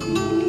Cool.